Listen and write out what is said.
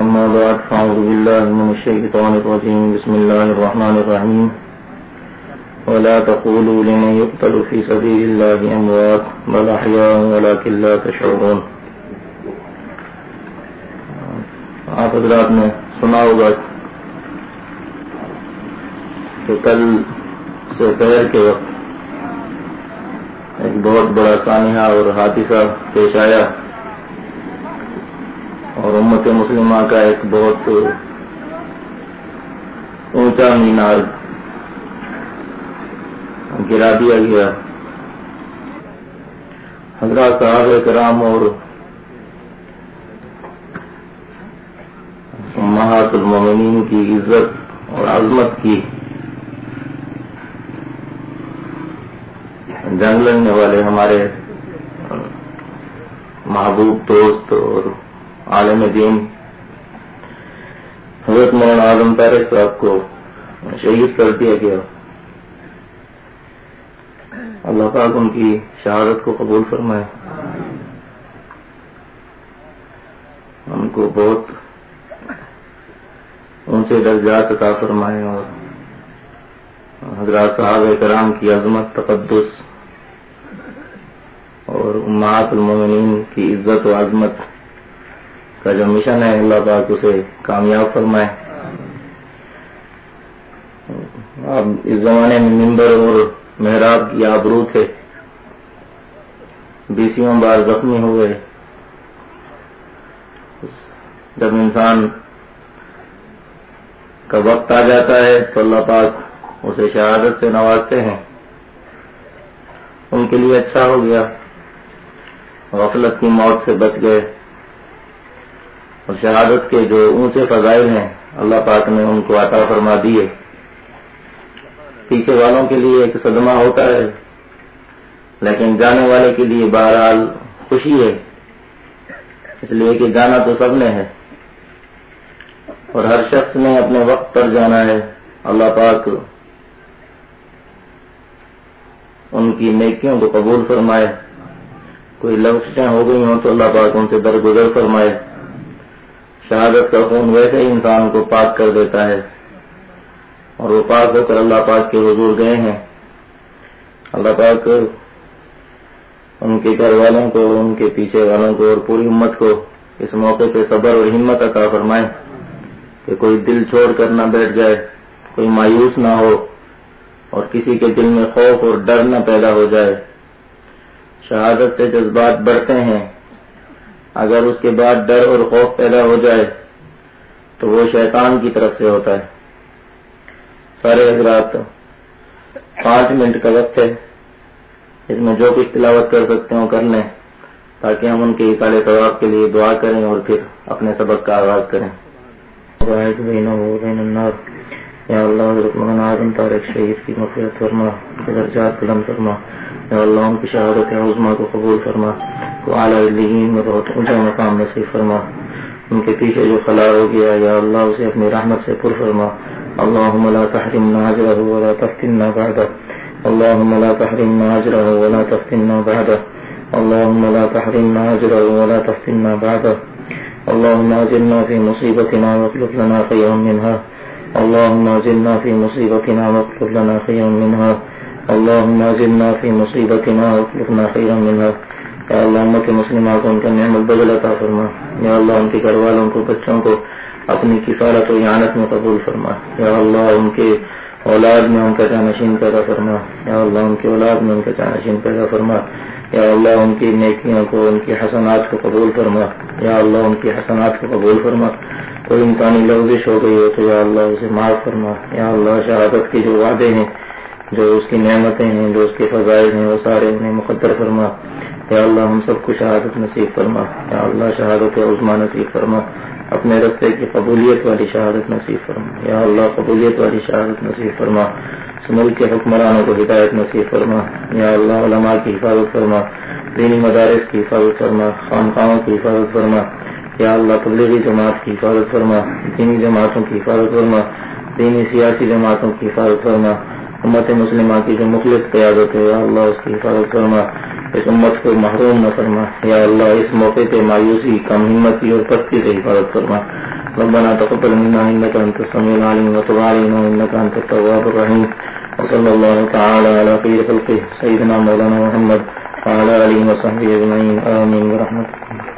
أما بعد، فأعوذ بالله من الشيطان الرجيم. بسم الله الرحمن الرحيم. ولا تقولوا لمن يقتل في سبيل الله أموات، بل أحياء، ولكن لا تشعرون. آپ حضرات نے سنا ہوگا کہ کل سے پہر کے وقت ایک بہت بڑا سانحہ اور حادثہ پیش آیا۔ اور امت مسلمہ کا ایک بہت اونچا مینار گرا دیا گیا۔ حضرات صاحب کرام اور محاط المومنین کی عزت اور عظمت کی جنگ لڑنے والے ہمارے محبوب دوست اور عالم دین۔ حضرت مولانا اعظم طارق صاحب کو شہید کر دیا گیا۔ اللہ پاک ان کی شہادت کو قبول فرمائے۔ ان کو بہت اونچے درجات عطا فرمائے اور حضرات صاحب کرام کی عظمت، تقدس اور امہات المومنین کی عزت و عظمت۔ کا جو مشن ہے، اللہ پاک اسے کامیاب فرمائے۔ اب اس زمانے میں ممبر اور محراب کی آبرو تھے۔ بیسوں بار زخمی ہوئے جب انسان کا وقت آ جاتا ہے، تو اللہ پاک اسے شہادت سے نوازتے ہیں۔ ان کے لیے اچھا ہو گیا۔ غفلت کی موت سے بچ گئے۔ اور شہادت کے جو اونچے فضائل ہیں، اللہ پاک نے ان کو عطا فرما دیے۔ پیچھے والوں کے لیے ایک صدمہ ہوتا ہے، لیکن جانے والے کے لیے بہرحال خوشی ہے۔ اس لیے کہ جانا تو سب نے ہے۔ اور ہر شخص نے اپنے وقت پر جانا ہے۔ اللہ پاک ان کی نیکیوں کو قبول فرمائے۔ کوئی لفظیں ہو گئی ہوں تو اللہ پاک ان سے درگزر فرمائے۔ شہادت کا خون ویسے ہی انسان کو پاک کر دیتا ہے۔ اور وہ پاک ہو کر اللہ پاک کے حضور گئے ہیں۔ اللہ پاک ان کے گھر والوں کو، ان کے پیچھے والوں کو اور پوری امت کو اس موقع پہ صبر اور ہمت عطا فرمائے کہ کوئی دل چھوڑ کر نہ بیٹھ جائے، کوئی مایوس نہ ہو اور کسی کے دل میں خوف اور ڈر نہ پیدا ہو جائے۔ شہادت سے جذبات بڑھتے ہیں۔ اگر اس کے بعد ڈر اور خوف پیدا ہو جائے تو وہ شیطان کی طرف سے ہوتا ہے۔ سارے حضرات، پانچ منٹ کا وقت ہے۔ اس میں جو کچھ تلاوت کر سکتے ہوں، کر لیں، تاکہ ہم ان کے اکالے ثواب کے لیے دعا کریں اور پھر اپنے سبق کا آغاز کریں۔ یا اللہ، حضرت مولانا اعظم طارق شہید کی مفرت فرما، درجات قلم فرما۔ یا اللہ ان کی شہادت عظما کو قبول فرما۔ اونچا مقام نصیب فرما۔ ان کے پیچھے جو خلا ہو گیا، یا اللہ اسے اپنی رحمت سے پر فرما۔ اللهم لا تحرمنا اجره ولا تفتنا بعده اللهم لا تحرمنا اجره ولا تفتنا بعده اللهم لا تحرمنا اجره ولا تفتنا بعده اللهم اجرنا في مصيبتنا واخلف لنا خيرا منها اللهم اجرنا في مصيبتنا واخلف لنا خيرا منها اللهم اجرنا في مصيبتنا واخلفنا خيرا منها یا اللہ امت مسلمہ کو ان کا نعمت بدل عطا فرما۔ یا اللہ ان کے گھر والوں کو، بچوں کو اپنی کفارت و یانت میں قبول فرما۔ یا اللہ ان کے اولاد میں ان کا جانشین پیدا فرما۔ یا اللہ ان کے اولاد میں ان کا جانشین پیدا فرما۔ یا اللہ ان کی نیکیوں کو، ان کی حسنات کو قبول فرما۔ یا اللہ ان کی حسنات کو قبول فرما۔ کوئی انسانی لفظش ہو گئی ہو تو یا اللہ اسے معاف فرما۔ یا اللہ شہادت کے جو وعدے ہیں، جو اس کی نعمتیں ہیں، جو اس کے فضائل ہیں، وہ سارے انہیں مقدر فرما۔ یا اللہ ہم سب کو شہادت نصیب فرما، یا اللہ شہادت عظما نصیب فرما، اپنے رستے کی قبولیت والی شہادت نصیب فرما، یا اللہ قبولیت والی شہادت نصیب فرما ملک کے حکمرانوں کو ہدایت نصیب فرما، یا اللہ علماء کی حفاظت فرما، دینی مدارس کی حفاظت فرما، خانقاہوں کی حفاظت فرما، یا اللہ تبلیغی جماعت کی حفاظت فرما، دینی جماعتوں کی حفاظت فرما، دینی سیاسی جماعتوں کی حفاظت فرما، امت مسلمہ کی جو مخلص قیادت ہے، یا اللہ اس کی حفاظت فرما اس امت کو محروم نہ فرما۔ یا اللہ، اس موقع پہ مایوسی، کم ہمتی اور پستی سے حفاظت فرما۔ ربنا تقبل منا انك انت السميع العليم وتب علينا انك انت التواب الرحيم وصلى الله تعالى على خير خلقه سيدنا مولانا محمد وعلى اله وصحبه اجمعين امين ورحمه الله